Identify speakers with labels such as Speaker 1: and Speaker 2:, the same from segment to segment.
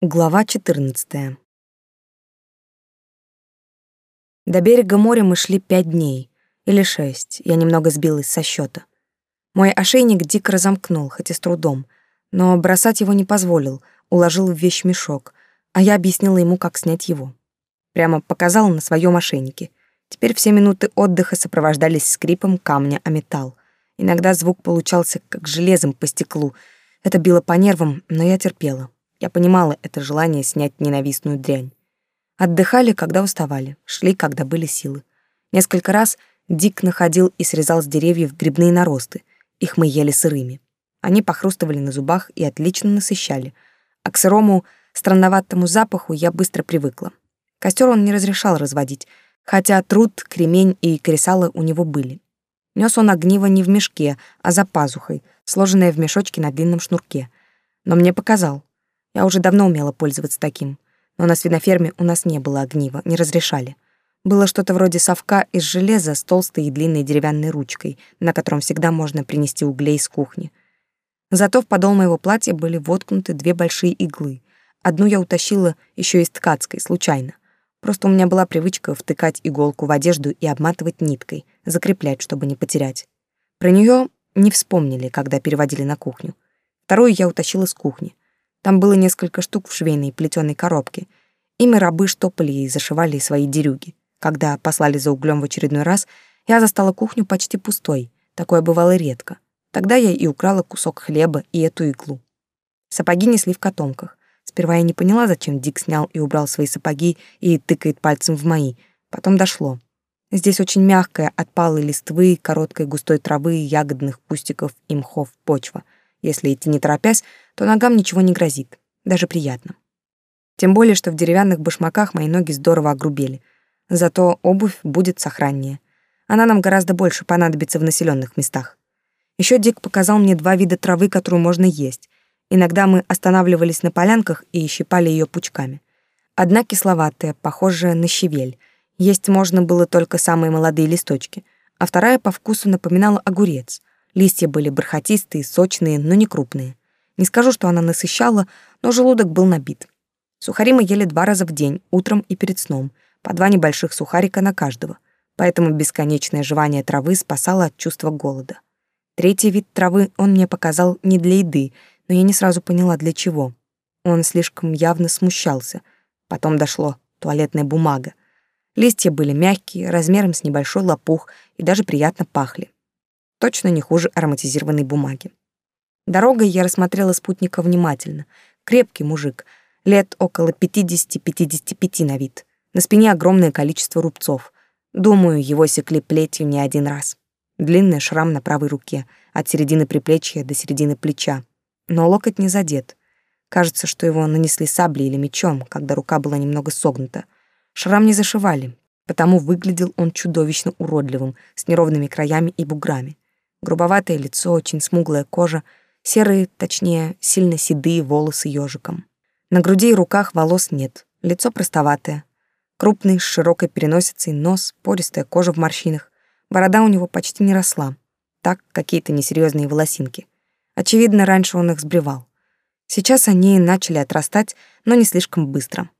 Speaker 1: Глава 14. До берега моря мы шли пять дней, или шесть, я немного сбилась со счета. Мой ошейник дико разомкнул, хоть и с трудом, но бросать его не позволил, уложил в вещмешок, а я объяснила ему, как снять его. Прямо показала на своем ошейнике. Теперь все минуты отдыха сопровождались скрипом камня о металл. Иногда звук получался как железом по стеклу. Это било по нервам, но я терпела. Я понимала это желание снять ненавистную дрянь. Отдыхали, когда уставали, шли, когда были силы. Несколько раз Дик находил и срезал с деревьев грибные наросты. Их мы ели сырыми. Они похрустывали на зубах и отлично насыщали. А к сырому, странноватому запаху я быстро привыкла. Костер он не разрешал разводить, хотя труд, кремень и кресалы у него были. Нес он огниво не в мешке, а за пазухой, сложенное в мешочке на длинном шнурке. Но мне показал. Я уже давно умела пользоваться таким. Но на свиноферме у нас не было огнива, не разрешали. Было что-то вроде совка из железа с толстой и длинной деревянной ручкой, на котором всегда можно принести углей из кухни. Зато в подол моего платья были воткнуты две большие иглы. Одну я утащила еще из ткацкой, случайно. Просто у меня была привычка втыкать иголку в одежду и обматывать ниткой, закреплять, чтобы не потерять. Про нее не вспомнили, когда переводили на кухню. Вторую я утащила с кухни. Там было несколько штук в швейной плетеной коробке. Ими рабы штопали и зашивали свои дерюги. Когда послали за углем в очередной раз, я застала кухню почти пустой. Такое бывало редко. Тогда я и украла кусок хлеба и эту иглу. Сапоги несли в котомках. Сперва я не поняла, зачем Дик снял и убрал свои сапоги и тыкает пальцем в мои. Потом дошло. Здесь очень мягкая от палой листвы, короткой густой травы, ягодных кустиков и мхов почва. Если идти не торопясь, то ногам ничего не грозит. Даже приятно. Тем более, что в деревянных башмаках мои ноги здорово огрубели. Зато обувь будет сохраннее. Она нам гораздо больше понадобится в населенных местах. Еще Дик показал мне два вида травы, которую можно есть. Иногда мы останавливались на полянках и щипали ее пучками. Одна кисловатая, похожая на щавель. Есть можно было только самые молодые листочки, а вторая по вкусу напоминала огурец. Листья были бархатистые, сочные, но не крупные. Не скажу, что она насыщала, но желудок был набит. Сухари мы ели два раза в день, утром и перед сном — по два небольших сухарика на каждого, поэтому бесконечное жевание травы спасало от чувства голода. Третий вид травы он мне показал не для еды, но я не сразу поняла, для чего. Он слишком явно смущался. Потом дошло — туалетная бумага. Листья были мягкие, размером с небольшой лопух и даже приятно пахли. Точно не хуже ароматизированной бумаги. Дорогой я рассмотрела спутника внимательно. Крепкий мужик, лет около 50-55 на вид. На спине огромное количество рубцов. Думаю, его секли плетью не один раз. Длинный шрам на правой руке, от середины приплечья до середины плеча. Но локоть не задет. Кажется, что его нанесли саблей или мечом, когда рука была немного согнута. Шрам не зашивали, потому выглядел он чудовищно уродливым, с неровными краями и буграми. Грубоватое лицо, очень смуглая кожа, серые, точнее, сильно седые волосы ежиком. На груди и руках волос нет, лицо простоватое, Крупный, с широкой переносицей, нос, пористая кожа в морщинах. Борода у него почти не росла. Так, какие-то несерьезные волосинки. Очевидно, раньше он их сбривал. Сейчас они начали отрастать, но не слишком быстро.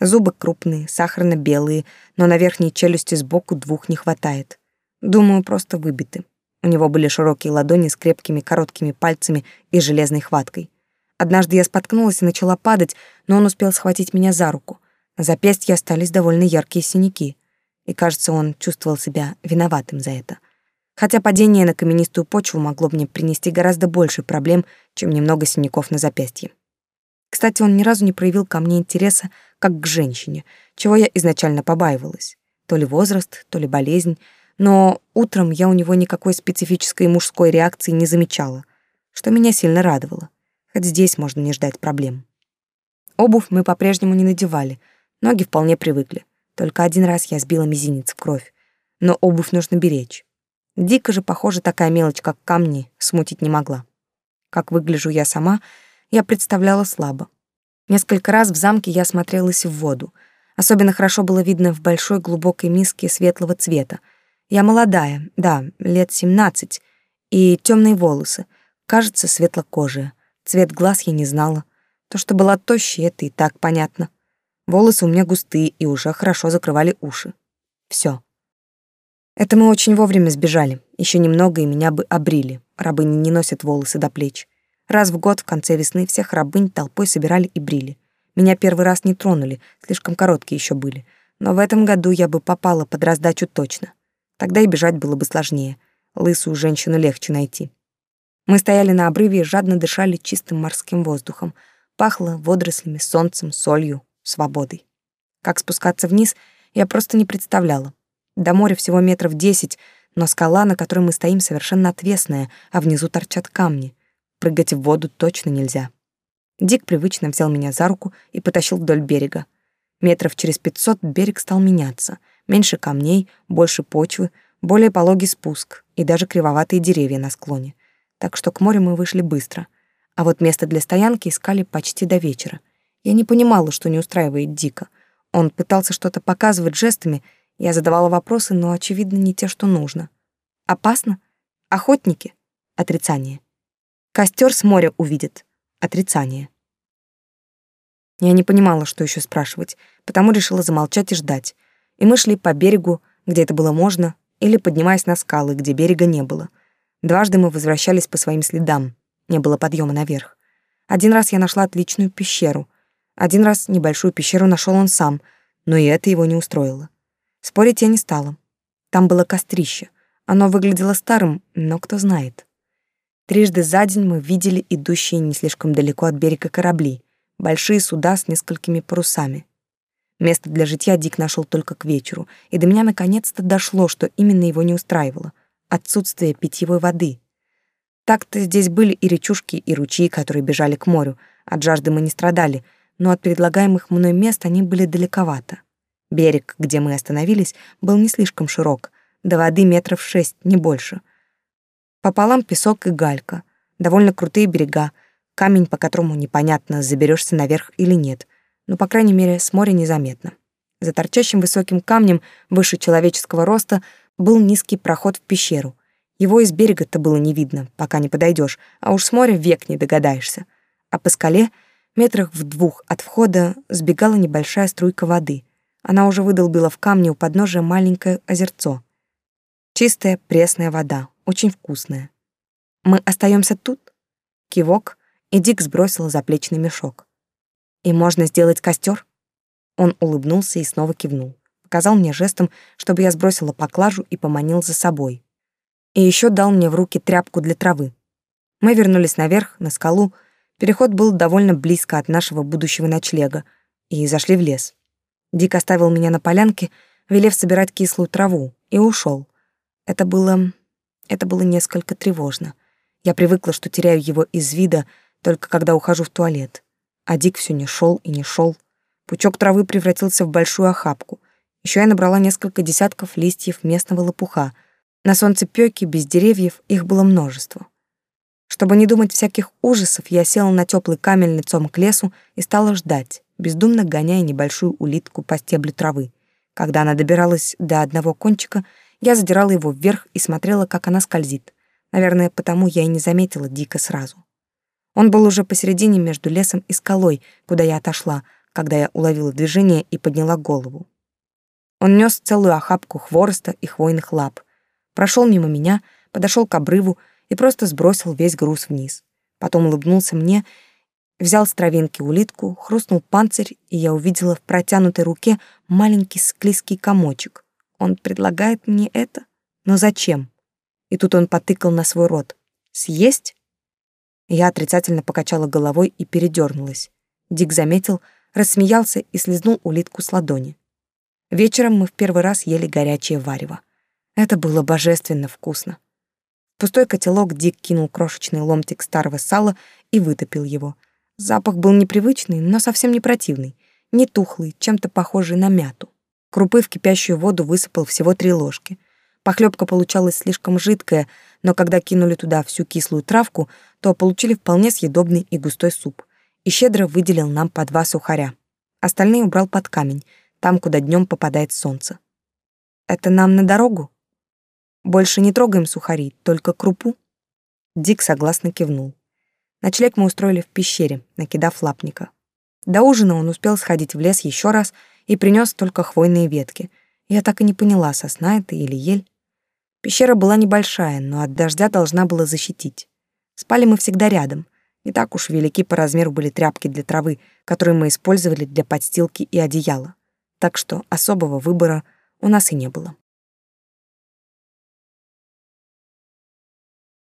Speaker 1: Зубы крупные, сахарно-белые, но на верхней челюсти сбоку двух не хватает. Думаю, просто выбиты. У него были широкие ладони с крепкими короткими пальцами и железной хваткой. Однажды я споткнулась и начала падать, но он успел схватить меня за руку. На запястье остались довольно яркие синяки, и, кажется, он чувствовал себя виноватым за это. Хотя падение на каменистую почву могло мне принести гораздо больше проблем, чем немного синяков на запястье. Кстати, он ни разу не проявил ко мне интереса как к женщине, чего я изначально побаивалась. То ли возраст, то ли болезнь, но утром я у него никакой специфической мужской реакции не замечала, что меня сильно радовало. Хоть здесь можно не ждать проблем. Обувь мы по-прежнему не надевали — Ноги вполне привыкли. Только один раз я сбила мизинец в кровь. Но обувь нужно беречь. Дико же, похоже, такая мелочь, как камни, смутить не могла. Как выгляжу я сама, я представляла слабо. Несколько раз в замке я смотрелась в воду. Особенно хорошо было видно в большой глубокой миске светлого цвета. Я молодая, да, лет семнадцать, и темные волосы, кажется, светлокожие. Цвет глаз я не знала. То, что была тощей, это и так понятно. Волосы у меня густые и уже хорошо закрывали уши. Все. Это мы очень вовремя сбежали. Еще немного, и меня бы обрили. Рабыни не носят волосы до плеч. Раз в год в конце весны всех рабынь толпой собирали и брили. Меня первый раз не тронули, слишком короткие еще были. Но в этом году я бы попала под раздачу точно. Тогда и бежать было бы сложнее. Лысую женщину легче найти. Мы стояли на обрыве и жадно дышали чистым морским воздухом. Пахло водорослями, солнцем, солью, свободой. Как спускаться вниз, я просто не представляла. До моря всего метров десять, но скала, на которой мы стоим, совершенно отвесная, а внизу торчат камни. Прыгать в воду точно нельзя. Дик привычно взял меня за руку и потащил вдоль берега. Метров через пятьсот берег стал меняться. Меньше камней, больше почвы, более пологий спуск и даже кривоватые деревья на склоне. Так что к морю мы вышли быстро. А вот место для стоянки искали почти до вечера. Я не понимала, что не устраивает Дика. Он пытался что-то показывать жестами, я задавала вопросы, но, очевидно, не те, что нужно. Опасно? Охотники? Отрицание. Костер с моря увидит. Отрицание. Я не понимала, что еще спрашивать, потому решила замолчать и ждать. И мы шли по берегу, где это было можно, или поднимаясь на скалы, где берега не было. Дважды мы возвращались по своим следам. Не было подъема наверх. Один раз я нашла отличную пещеру. Один раз небольшую пещеру нашел он сам, но и это его не устроило. Спорить я не стала. Там было кострище. Оно выглядело старым, но кто знает. Трижды за день мы видели идущие не слишком далеко от берега корабли, большие суда с несколькими парусами. Место для житья Дик нашел только к вечеру, и до меня наконец-то дошло, что именно его не устраивало — отсутствие питьевой воды. Так-то здесь были и речушки, и ручьи, которые бежали к морю. От жажды мы не страдали, но от предлагаемых мной мест они были далековато. Берег, где мы остановились, был не слишком широк, до воды метров шесть, не больше. Пополам песок и галька, довольно крутые берега, камень, по которому непонятно, заберешься наверх или нет, но, по крайней мере, с моря незаметно. За торчащим высоким камнем, выше человеческого роста, был низкий проход в пещеру. Его из берега-то было не видно, пока не подойдешь, а уж с моря век не догадаешься. А по скале, метрах в двух от входа, сбегала небольшая струйка воды — она уже выдолбила в камне у подножия маленькое озерцо. Чистая пресная вода, очень вкусная. Мы остаемся тут? Кивок, и Дик сбросил заплечный мешок. И можно сделать костер? Он улыбнулся и снова кивнул. Показал мне жестом, чтобы я сбросила поклажу и поманил за собой. И еще дал мне в руки тряпку для травы. Мы вернулись наверх, на скалу. Переход был довольно близко от нашего будущего ночлега, и зашли в лес. Дик оставил меня на полянке, велев собирать кислую траву, и ушел. Это было... это было несколько тревожно. Я привыкла, что теряю его из вида только когда ухожу в туалет. А Дик все не шел и не шел. Пучок травы превратился в большую охапку. Еще я набрала несколько десятков листьев местного лопуха. На солнце пёки, без деревьев, их было множество. Чтобы не думать всяких ужасов, я села на теплый камень лицом к лесу и стала ждать бездумно гоняя небольшую улитку по стеблю травы. Когда она добиралась до одного кончика, я задирала его вверх и смотрела, как она скользит. Наверное, потому я и не заметила Дика сразу. Он был уже посередине между лесом и скалой, куда я отошла, когда я уловила движение и подняла голову. Он нес целую охапку хвороста и хвойных лап, прошел мимо меня, подошел к обрыву и просто сбросил весь груз вниз. Потом улыбнулся мне Взял с травинки улитку, хрустнул панцирь, и я увидела в протянутой руке маленький склизкий комочек. Он предлагает мне это? Но зачем? И тут он потыкал на свой рот. Съесть? Я отрицательно покачала головой и передернулась. Дик заметил, рассмеялся и слезнул улитку с ладони. Вечером мы в первый раз ели горячее варево. Это было божественно вкусно. В пустой котелок Дик кинул крошечный ломтик старого сала и вытопил его — Запах был непривычный, но совсем не противный, не тухлый, чем-то похожий на мяту. Крупы в кипящую воду высыпал всего три ложки. Похлебка получалась слишком жидкая, но когда кинули туда всю кислую травку, то получили вполне съедобный и густой суп. И щедро выделил нам по два сухаря. Остальные убрал под камень, там, куда днем попадает солнце. «Это нам на дорогу?» «Больше не трогаем сухари, только крупу?» Дик согласно кивнул. Ночлег мы устроили в пещере, накидав лапника. До ужина он успел сходить в лес еще раз и принес только хвойные ветки. Я так и не поняла, сосна это или ель. Пещера была небольшая, но от дождя должна была защитить. Спали мы всегда рядом. Не так уж велики по размеру были тряпки для травы, которые мы использовали для подстилки и одеяла. Так что особого выбора у нас и не было.